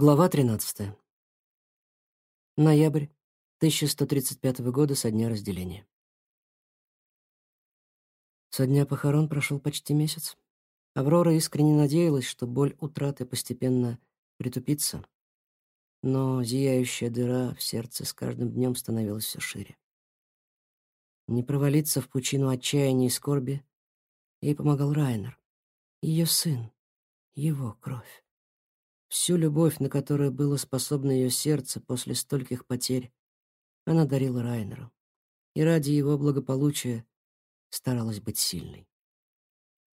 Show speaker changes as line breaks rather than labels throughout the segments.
Глава 13. Ноябрь 1135 года со дня разделения. Со дня похорон прошел почти месяц. Аврора искренне надеялась, что боль утраты постепенно притупится, но зияющая дыра в сердце с каждым днем становилась все шире. Не провалиться в пучину отчаяния и скорби ей помогал Райнер, ее сын, его кровь. Всю любовь, на которую было способно ее сердце после стольких потерь, она дарила Райнеру. И ради его благополучия старалась быть сильной.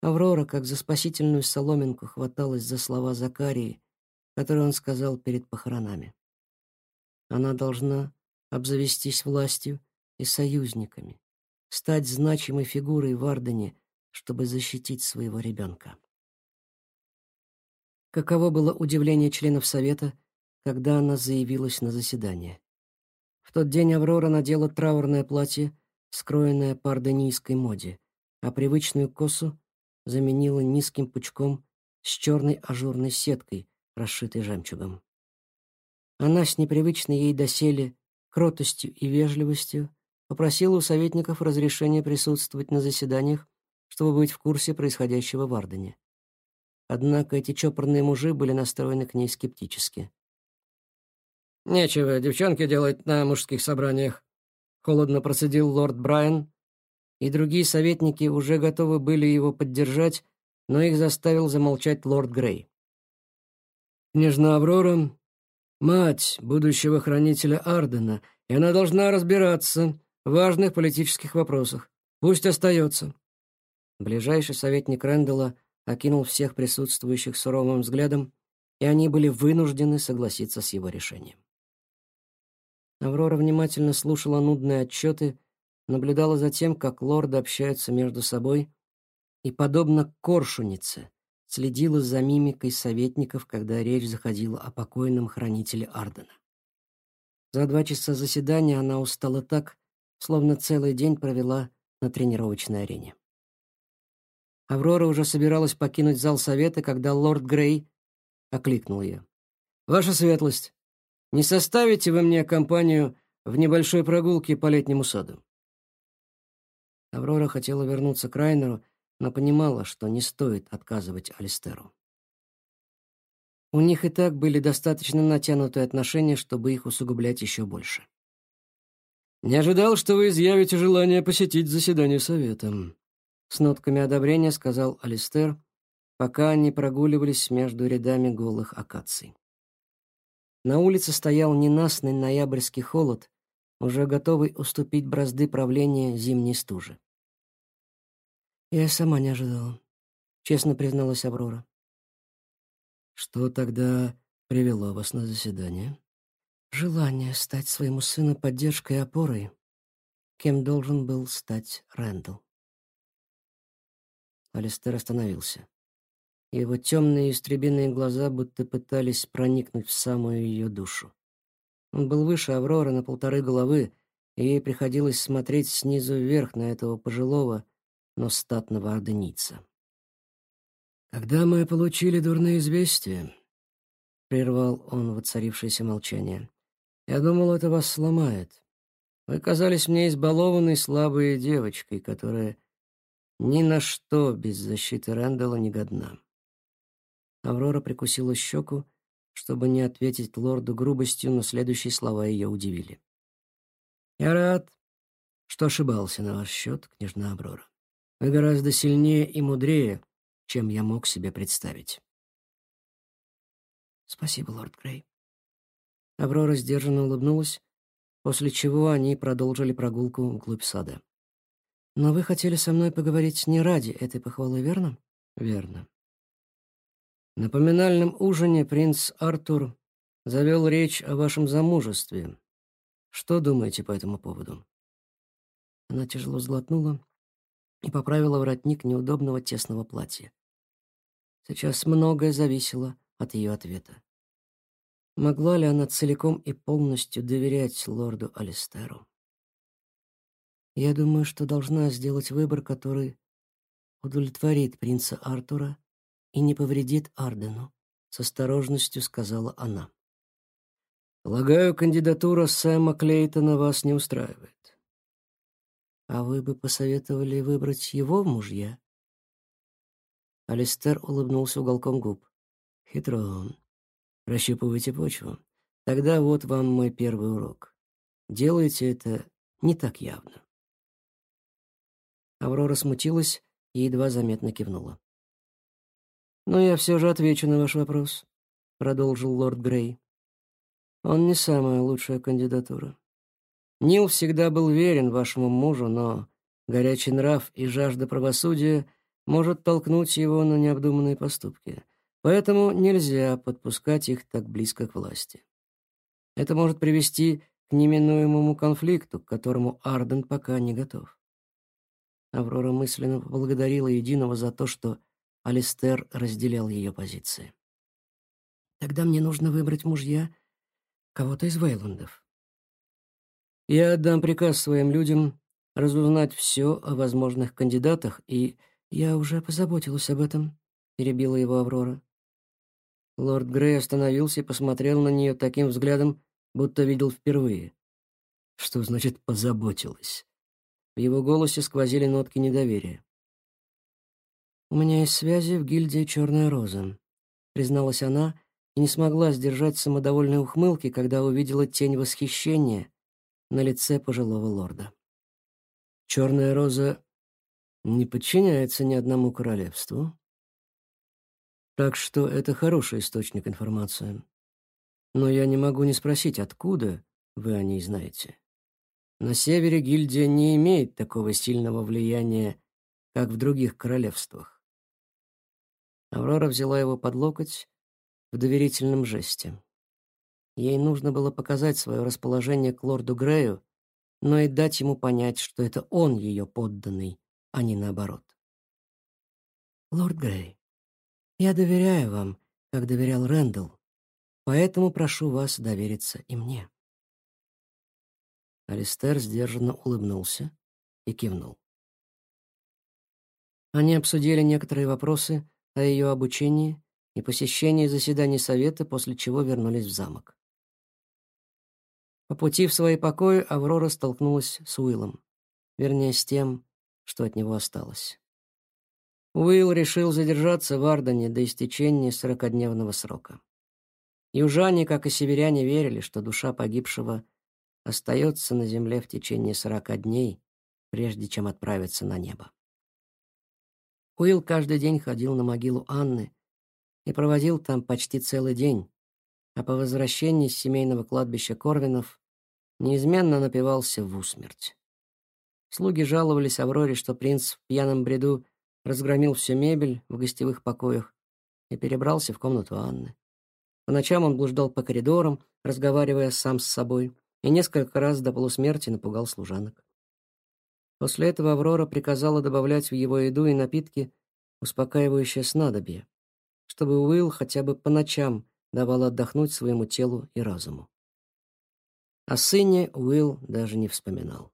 Аврора, как за спасительную соломинку, хваталась за слова Закарии, которые он сказал перед похоронами. Она должна обзавестись властью и союзниками, стать значимой фигурой в Ардене, чтобы защитить своего ребенка. Каково было удивление членов Совета, когда она заявилась на заседание. В тот день Аврора надела траурное платье, скроенное по орденийской моде, а привычную косу заменила низким пучком с черной ажурной сеткой, расшитой жемчугом. Она с непривычной ей доселе кротостью и вежливостью попросила у советников разрешения присутствовать на заседаниях, чтобы быть в курсе происходящего в Ардене. Однако эти чопорные мужи были настроены к ней скептически.
«Нечего девчонки делать на мужских собраниях», — холодно процедил лорд Брайан,
и другие советники уже готовы были его поддержать, но их заставил замолчать лорд Грей.
«Княжна Аврора — мать будущего хранителя Ардена, и она должна разбираться в важных политических вопросах. Пусть остается».
Ближайший советник Рэндалла окинул всех присутствующих суровым взглядом, и они были вынуждены согласиться с его решением. Аврора внимательно слушала нудные отчеты, наблюдала за тем, как лорды общаются между собой, и, подобно коршунице, следила за мимикой советников, когда речь заходила о покойном хранителе Ардена. За два часа заседания она устала так, словно целый день провела на тренировочной арене. Аврора уже собиралась покинуть зал совета, когда лорд Грей окликнул ее.
«Ваша светлость, не составите вы мне компанию в небольшой прогулке по летнему саду?»
Аврора хотела вернуться к Райнеру, но понимала, что не стоит отказывать Алистеру. У них и так были достаточно натянутые отношения, чтобы их усугублять еще больше.
«Не ожидал, что вы изъявите желание посетить заседание совета»,
с нотками одобрения сказал Алистер, пока они прогуливались между рядами голых акаций. На улице стоял ненастный ноябрьский холод, уже готовый уступить бразды правления зимней стужи. «Я сама не ожидала», — честно призналась Аврора.
«Что тогда привело вас на заседание?»
«Желание стать своему сыну поддержкой и опорой, кем должен был стать Рэндалл. Алистер остановился. Его темные истребиные глаза будто пытались проникнуть в самую ее душу. Он был выше Авроры на полторы головы, и ей приходилось смотреть снизу вверх на этого пожилого, но статного орденица.
«Когда мы получили дурные известия», —
прервал он воцарившееся молчание, —
«я думал, это вас сломает. Вы казались мне избалованной слабой девочкой, которая ни на что без защиты Рэндалла не годна.
Аврора прикусила щеку, чтобы не ответить лорду грубостью, но следующие слова ее удивили.
«Я рад, что ошибался на ваш счет, княжна Аврора. Вы гораздо сильнее и мудрее, чем я мог себе представить».
«Спасибо, лорд Грей». Аврора сдержанно улыбнулась, после чего они продолжили прогулку вглубь сада. Но вы хотели со мной поговорить не ради этой похвалы, верно?
Верно. На поминальном ужине принц Артур завел речь о вашем замужестве. Что думаете по этому поводу?
Она тяжело сглотнула и поправила воротник неудобного тесного платья. Сейчас многое зависело от ее ответа. Могла ли она целиком и полностью доверять лорду Алистеру? Я думаю, что должна сделать выбор, который удовлетворит принца Артура и не повредит Ардену, с осторожностью сказала она.
Полагаю, кандидатура Сэма Клейтона вас не устраивает.
А вы бы посоветовали выбрать его в мужья? Алистер улыбнулся уголком губ.
Хитро. Прощупывайте почву. Тогда вот вам мой первый урок. Делайте это не так явно.
Аврора смутилась и едва заметно кивнула.
«Но я все же отвечу на ваш вопрос», — продолжил лорд Грей. «Он не самая лучшая кандидатура. Нил всегда был верен вашему мужу, но горячий нрав и жажда правосудия может толкнуть его на необдуманные поступки. Поэтому нельзя подпускать их так близко к власти. Это может привести к неминуемому конфликту, к которому Арден пока не готов. Аврора мысленно поблагодарила Единого за то, что Алистер разделял ее позиции. «Тогда мне нужно выбрать мужья кого-то из Вейландов». «Я отдам приказ своим людям разузнать все о возможных кандидатах, и я уже позаботилась об этом», — перебила его Аврора. Лорд Грей остановился и посмотрел на нее таким взглядом, будто видел впервые. Что значит «позаботилась»? В его голосе сквозили нотки недоверия. «У меня есть связи в гильдии «Черная роза», — призналась она и не смогла сдержать самодовольной ухмылки, когда увидела тень восхищения на лице пожилого лорда. «Черная роза не подчиняется ни одному королевству, так что это хороший источник информации. Но я не могу не спросить, откуда вы о ней знаете?» На севере гильдия не имеет такого сильного влияния, как в других королевствах. Аврора взяла его под локоть в доверительном жесте. Ей нужно было показать свое расположение к лорду Грею, но и дать ему понять, что это он ее подданный, а не наоборот. «Лорд Грей, я доверяю вам, как доверял Рэндалл, поэтому прошу вас довериться и мне». Алистер сдержанно улыбнулся и кивнул. Они обсудили некоторые вопросы о ее обучении и посещении заседаний совета, после чего вернулись в замок. По пути в свои покои Аврора столкнулась с Уиллом, вернее, с тем, что от него осталось. Уилл решил задержаться в Ардене до истечения сорокодневного срока. Южане, как и северяне, верили, что душа погибшего — остается на земле в течение сорока дней, прежде чем отправиться на небо. Уилл каждый день ходил на могилу Анны и проводил там почти целый день, а по возвращении с семейного кладбища Корвинов неизменно напивался в усмерть. Слуги жаловались Авроре, что принц в пьяном бреду разгромил всю мебель в гостевых покоях и перебрался в комнату Анны. По ночам он блуждал по коридорам, разговаривая сам с собой — и несколько раз до полусмерти напугал служанок. После этого Аврора приказала добавлять в его еду и напитки успокаивающее снадобье, чтобы Уилл хотя бы по ночам давал отдохнуть своему телу и разуму. О сыне Уилл даже не вспоминал.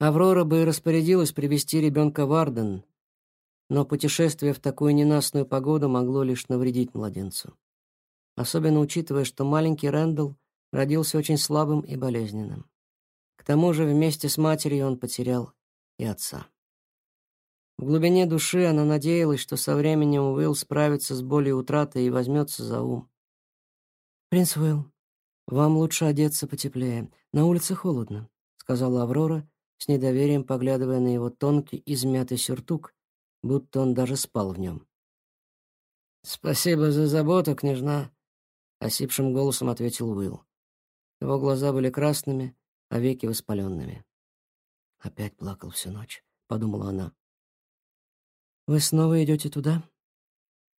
Аврора бы распорядилась привести ребенка в Арден, но путешествие в такую ненастную погоду могло лишь навредить младенцу. Особенно учитывая, что маленький Рэндалл родился очень слабым и болезненным. К тому же вместе с матерью он потерял и отца. В глубине души она надеялась, что со временем Уилл справится с болью утраты и возьмется за ум. «Принц Уилл, вам лучше одеться потеплее. На улице холодно», — сказала Аврора, с недоверием поглядывая на его тонкий измятый сюртук, будто он даже спал в нем. «Спасибо за заботу, княжна», — осипшим голосом ответил Уилл. Его глаза были красными, а веки воспаленными. «Опять плакал всю ночь», — подумала она. «Вы снова идете туда?»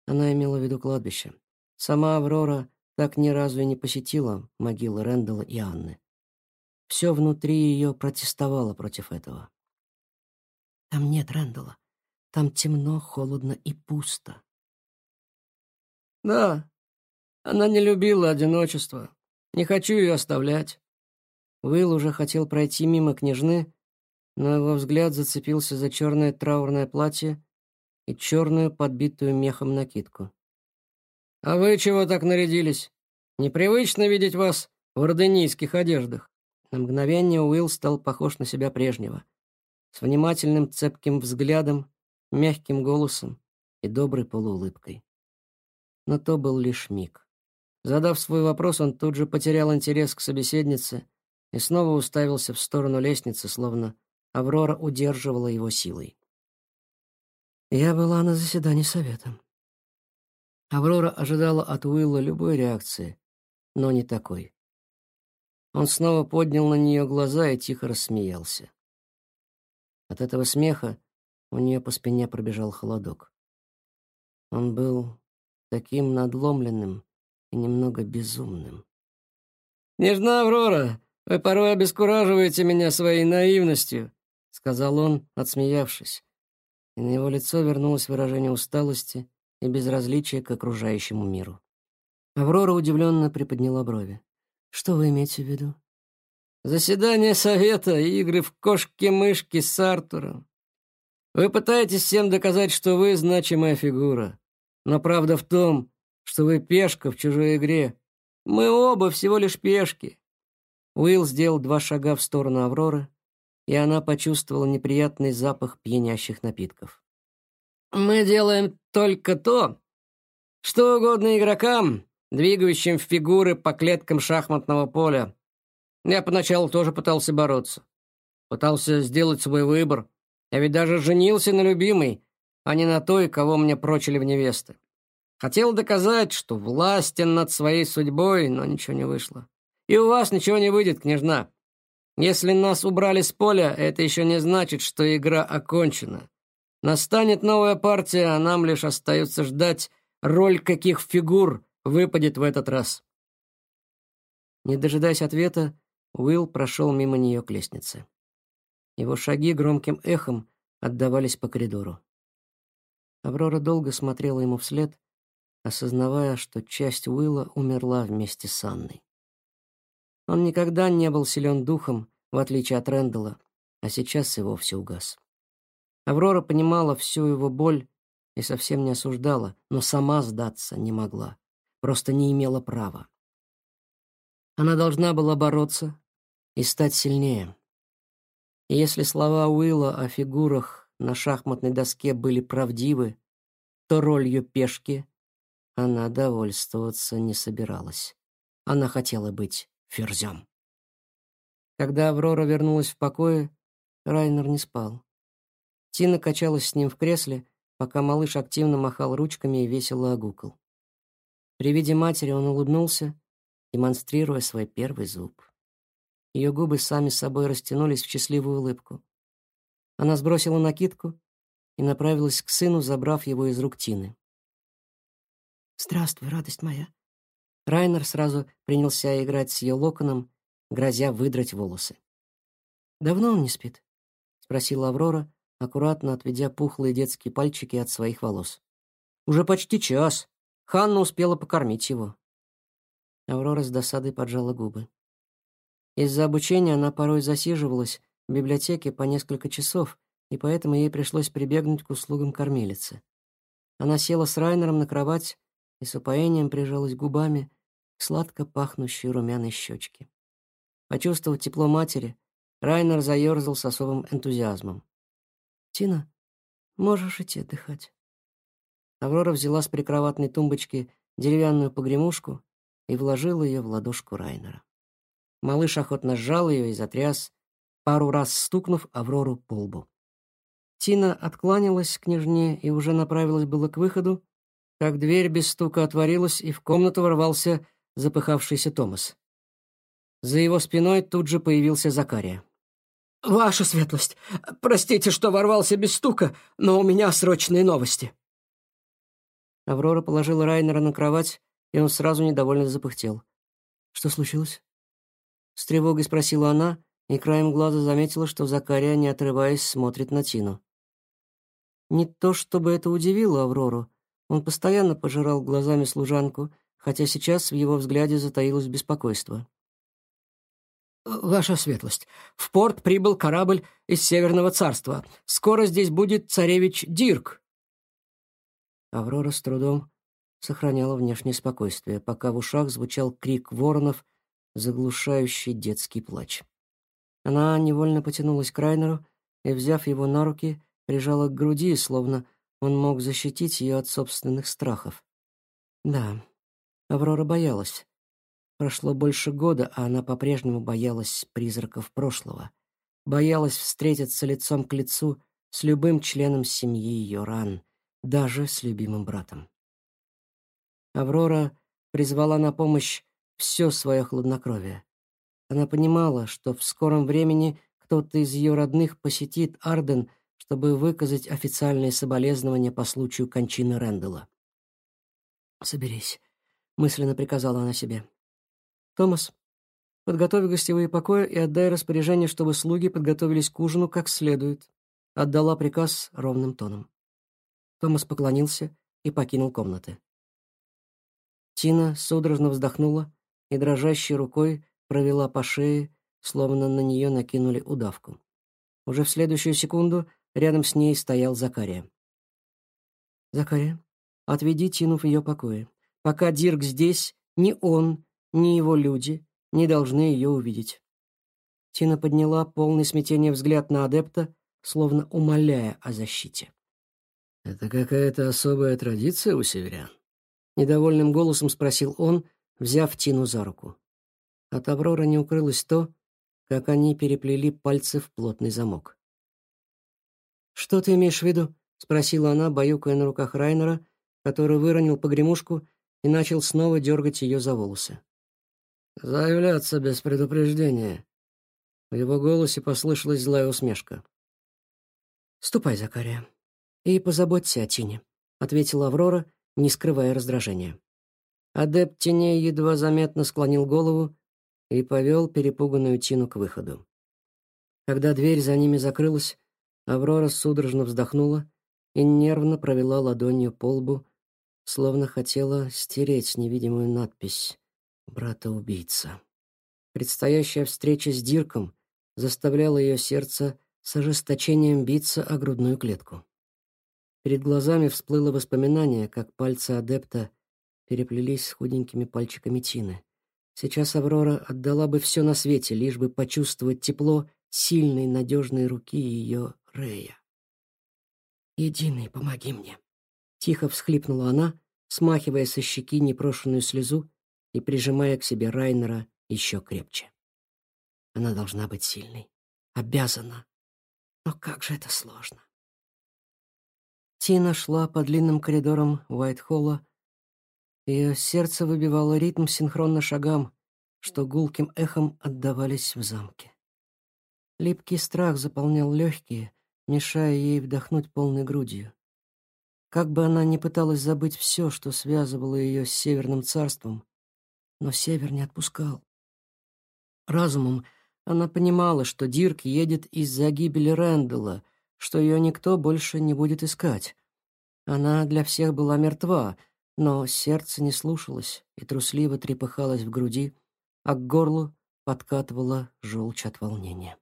Она имела в виду кладбище. Сама Аврора так ни разу и не посетила могилы Рэндалла и Анны. Все внутри ее протестовало против этого. «Там нет Рэндалла. Там темно, холодно и пусто». «Да, она не любила одиночество», не хочу ее оставлять». Уилл уже хотел пройти мимо княжны, но его взгляд зацепился за черное траурное платье и черную, подбитую мехом накидку. А вы чего так нарядились? Непривычно видеть вас в орденийских одеждах». На мгновение Уилл стал похож на себя прежнего. С внимательным цепким взглядом, мягким голосом и доброй полуулыбкой. Но то был лишь миг. Задав свой вопрос, он тут же потерял интерес к собеседнице и снова уставился в сторону лестницы, словно Аврора удерживала его силой. Я была на заседании совета. Аврора ожидала от Уилла любой реакции, но не такой. Он снова поднял на нее глаза и тихо рассмеялся. От этого смеха у нее по спине пробежал холодок. Он был таким надломленным и немного безумным. «Нежна Аврора, вы порой обескураживаете меня своей наивностью», — сказал он, отсмеявшись и на его лицо вернулось выражение усталости и безразличия к окружающему миру. Аврора удивленно приподняла брови. «Что вы имеете в виду?» «Заседание совета игры в кошки-мышки с Артуром. Вы пытаетесь всем доказать, что вы значимая фигура. Но правда в том, что вы пешка в чужой игре. Мы оба всего лишь пешки». Уилл сделал два шага в сторону Авроры, и она почувствовала неприятный запах пьянящих напитков. «Мы делаем только то, что угодно игрокам, двигающим фигуры по клеткам шахматного поля. Я поначалу тоже пытался бороться. Пытался сделать свой выбор. Я ведь даже женился на любимой, а не на той, кого мне прочили в невесты. Хотел доказать, что властен над своей судьбой, но ничего не вышло. И у вас ничего не выйдет, княжна. Если нас убрали с поля, это еще не значит, что игра окончена. Настанет новая партия, а нам лишь остается ждать, роль каких фигур выпадет в этот раз. Не дожидаясь ответа, Уилл прошел мимо нее к лестнице. Его шаги громким эхом отдавались по коридору. Аврора долго смотрела ему вслед, осознавая, что часть Уилла умерла вместе с Анной. Он никогда не был силен духом, в отличие от Рэндалла, а сейчас и вовсе угас. Аврора понимала всю его боль и совсем не осуждала, но сама сдаться не могла, просто не имела права. Она должна была бороться и стать сильнее. И если слова Уилла о фигурах на шахматной доске были правдивы, то ролью пешки она довольствоваться не собиралась. Она хотела быть ферзем. Когда Аврора вернулась в покое, Райнер не спал. Тина качалась с ним в кресле, пока малыш активно махал ручками и весело огукал. При виде матери он улыбнулся, демонстрируя свой первый зуб. Ее губы сами собой растянулись в счастливую улыбку. Она сбросила накидку и направилась к сыну, забрав его из рук Тины. «Здравствуй, радость моя», Райнер сразу принялся играть с ее локоном, грозя выдрать волосы. «Давно он не спит?» — спросила Аврора, аккуратно отведя пухлые детские пальчики от своих волос. «Уже почти час. Ханна успела покормить его». Аврора с досадой поджала губы. Из-за обучения она порой засиживалась в библиотеке по несколько часов, и поэтому ей пришлось прибегнуть к услугам кормилицы. Она села с Райнером на кровать и с упоением прижалась губами сладко пахнущей румяной щечки. Почувствовав тепло матери, Райнер заерзал с особым энтузиазмом. «Тина, можешь идти отдыхать». Аврора взяла с прикроватной тумбочки деревянную погремушку и вложила ее в ладошку Райнера. Малыш охотно сжал ее и затряс, пару раз стукнув Аврору по лбу. Тина откланялась к княжне и уже направилась было к выходу, как дверь без стука отворилась, и в комнату ворвался запыхавшийся Томас. За его спиной тут же появился Закария. «Ваша светлость, простите, что ворвался без стука, но у меня срочные новости». Аврора положила Райнера на кровать, и он сразу недовольно запыхтел. «Что случилось?» С тревогой спросила она, и краем глаза заметила, что Закария, не отрываясь, смотрит на Тину. Не то чтобы это удивило Аврору, он постоянно пожирал глазами служанку, хотя сейчас в его взгляде затаилось беспокойство. «Ваша светлость, в порт прибыл корабль из Северного царства. Скоро здесь будет царевич Дирк». Аврора с трудом
сохраняла внешнее спокойствие, пока в ушах звучал крик воронов, заглушающий детский плач. Она невольно потянулась к Райнеру и, взяв его на руки, прижала к груди, словно он мог защитить ее от собственных страхов. Да, Аврора боялась. Прошло больше года, а она по-прежнему боялась призраков прошлого. Боялась встретиться лицом к лицу с любым членом семьи ее ран, даже с любимым братом. Аврора призвала на помощь все свое хладнокровие. Она понимала, что в скором времени кто-то из ее родных посетит Арден, чтобы выказать официальные соболезнования по случаю кончины Рэндалла. «Соберись», — мысленно приказала она себе. «Томас, подготовь гостевые покои и отдай распоряжение, чтобы слуги подготовились к ужину как следует», — отдала приказ ровным тоном. Томас поклонился и покинул комнаты. Тина судорожно вздохнула и дрожащей рукой провела по шее, словно на нее накинули удавку. Уже в следующую секунду рядом с ней стоял Закария. «Закария, отведи Тину в ее покое. Пока Дирк здесь, ни он, ни его люди не должны ее увидеть». Тина подняла полный смятения взгляд на адепта, словно умоляя о защите.
«Это какая-то особая традиция у северян?»
Недовольным голосом спросил он, взяв Тину за руку. От Авроры не укрылось то, как они переплели пальцы в плотный замок. «Что ты имеешь в виду?» — спросила она, баюкая на руках Райнера, который выронил погремушку и начал снова дергать ее за волосы.
«Заявляться без предупреждения». В его голосе послышалась злая усмешка.
«Ступай, Закария, и позаботься о Тине», — ответила Аврора, не скрывая раздражения. Адепт теней едва заметно склонил голову и повел перепуганную Тину к выходу. Когда дверь за ними закрылась, Аврора судорожно вздохнула и нервно провела ладонью по лбу, словно хотела стереть невидимую надпись «Брата-убийца». Предстоящая встреча с Дирком заставляла ее сердце с ожесточением биться о грудную клетку. Перед глазами всплыло воспоминание, как пальцы адепта переплелись с худенькими пальчиками Тины. Сейчас Аврора отдала бы все на свете, лишь бы почувствовать тепло сильной, надежной руки ее Рея. «Единый, помоги мне!» Тихо всхлипнула она, смахивая со щеки непрошенную слезу и прижимая к себе Райнера еще крепче. Она должна быть сильной. Обязана. Но как же это сложно. Тина шла по длинным коридорам Уайт-Холла. Ее сердце выбивало ритм синхронно шагам, что гулким эхом отдавались в замке. Липкий страх заполнял легкие, мешая ей вдохнуть полной грудью. Как бы она ни пыталась забыть все, что связывало ее с Северным царством, но Север не отпускал. Разумом она понимала, что Дирк едет из-за гибели Рэндалла, что ее никто больше не будет искать. Она для всех была мертва, но сердце не слушалось и трусливо трепыхалось в груди, а к горлу подкатывала желчь от волнения.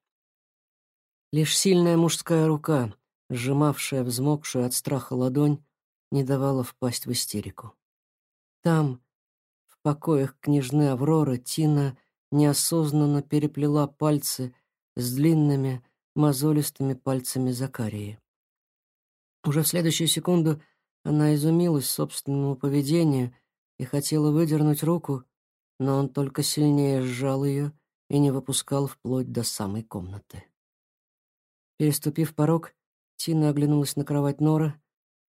Лишь сильная мужская рука, сжимавшая взмокшую от страха ладонь, не давала впасть в истерику. Там, в покоях княжны Авроры, Тина неосознанно переплела пальцы с длинными, мозолистыми пальцами Закарии. Уже в следующую секунду она изумилась собственному поведению и хотела выдернуть руку, но он только сильнее сжал ее и не выпускал вплоть до самой комнаты. Переступив порог, Тина оглянулась на кровать Нора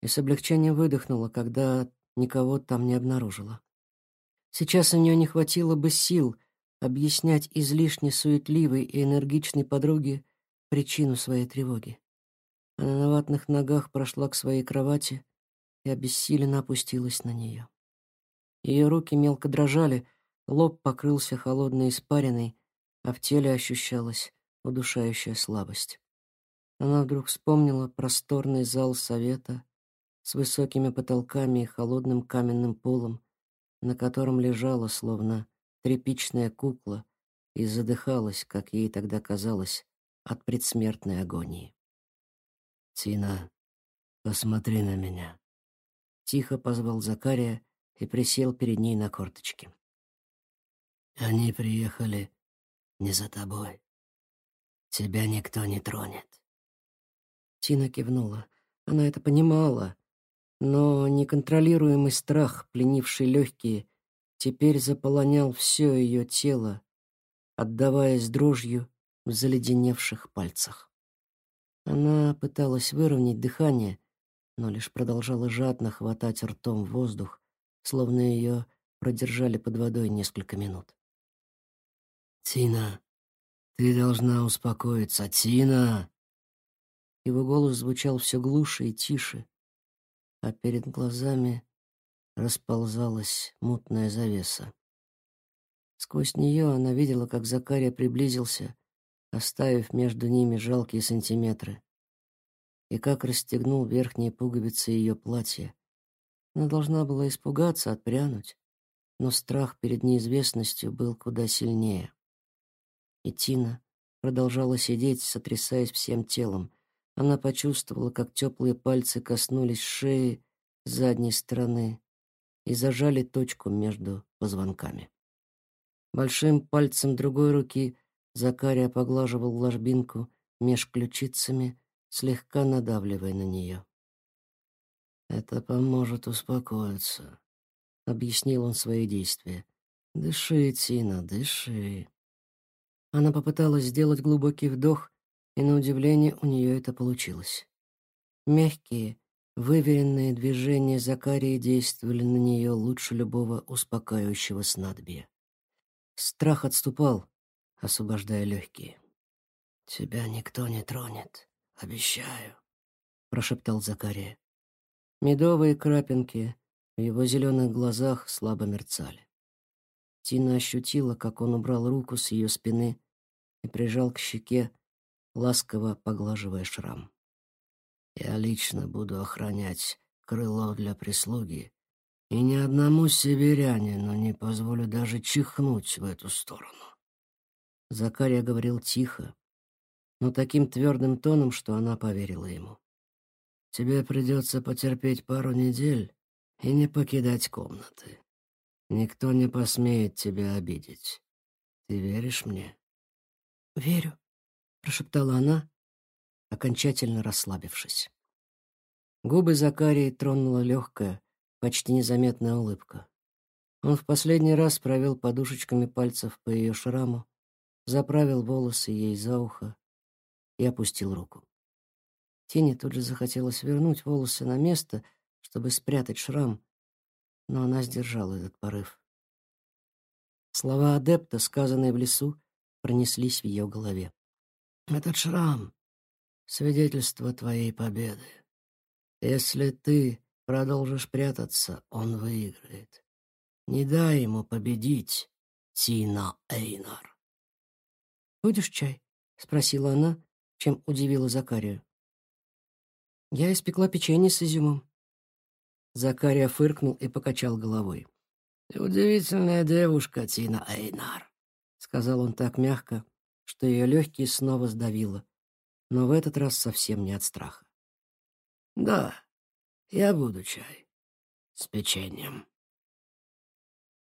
и с облегчением выдохнула, когда никого там не обнаружила. Сейчас у нее не хватило бы сил объяснять излишне суетливой и энергичной подруге причину своей тревоги. Она на ватных ногах прошла к своей кровати и обессиленно опустилась на нее. Ее руки мелко дрожали, лоб покрылся холодной испариной, а в теле ощущалась удушающая слабость. Она вдруг вспомнила просторный зал совета с высокими потолками и холодным каменным полом, на котором лежала, словно тряпичная кукла, и задыхалась, как ей тогда казалось, от предсмертной агонии.
«Тина, посмотри на меня», —
тихо позвал Закария и присел перед ней на корточки.
«Они приехали не за тобой. Тебя никто не тронет».
Тина кивнула. Она это понимала, но неконтролируемый страх, пленивший легкие, теперь заполонял все ее тело, отдаваясь дрожью в заледеневших пальцах. Она пыталась выровнять дыхание, но лишь продолжала жадно хватать ртом воздух, словно ее продержали под водой несколько минут.
«Тина, ты должна успокоиться, Тина!»
Его голос звучал все глуше и тише, а перед глазами расползалась мутная завеса. Сквозь нее она видела, как Закария приблизился, оставив между ними жалкие сантиметры, и как расстегнул верхние пуговицы ее платья. Она должна была испугаться, отпрянуть, но страх перед неизвестностью был куда сильнее. И Тина продолжала сидеть, сотрясаясь всем телом. Она почувствовала, как теплые пальцы коснулись шеи задней стороны и зажали точку между позвонками. Большим пальцем другой руки Закария поглаживал ложбинку меж ключицами, слегка надавливая на нее.
«Это поможет успокоиться», — объяснил он свои действия. «Дыши, Тина, дыши».
Она попыталась сделать глубокий вдох, и на удивление у нее это получилось. Мягкие, выверенные движения Закарии действовали на нее лучше любого успокаивающего снадобья. Страх отступал, освобождая легкие.
«Тебя никто не тронет, обещаю», — прошептал Закария.
Медовые крапинки в его зеленых глазах слабо мерцали. Тина ощутила, как он убрал руку с ее спины и прижал к щеке, ласково поглаживая шрам.
«Я лично буду охранять крыло для прислуги, и ни одному северянину не позволю даже чихнуть в эту сторону».
Закария говорил тихо, но таким твердым тоном, что она поверила ему.
«Тебе придется потерпеть пару недель и не покидать комнаты. Никто не посмеет тебя обидеть. Ты веришь мне?»
«Верю», — прошептала она, окончательно расслабившись. Губы Закарии тронула легкая, почти незаметная улыбка. Он в последний раз провел подушечками пальцев по ее шраму, заправил волосы ей за ухо и опустил руку. Тине тут же захотелось вернуть волосы на место, чтобы спрятать шрам, но она сдержала этот порыв. Слова адепта, сказанные в лесу, пронеслись в ее голове.
«Этот шрам — свидетельство твоей победы. Если ты продолжишь прятаться, он выиграет. Не дай ему победить, Тина Эйнар».
«Будешь чай?» — спросила она, чем удивила Закарию. «Я испекла печенье с изюмом». Закария фыркнул и покачал головой.
«Удивительная девушка, Тина Эйнар», — сказал он так мягко, что ее легкие снова сдавило, но в этот раз совсем не от страха. «Да, я буду чай с печеньем».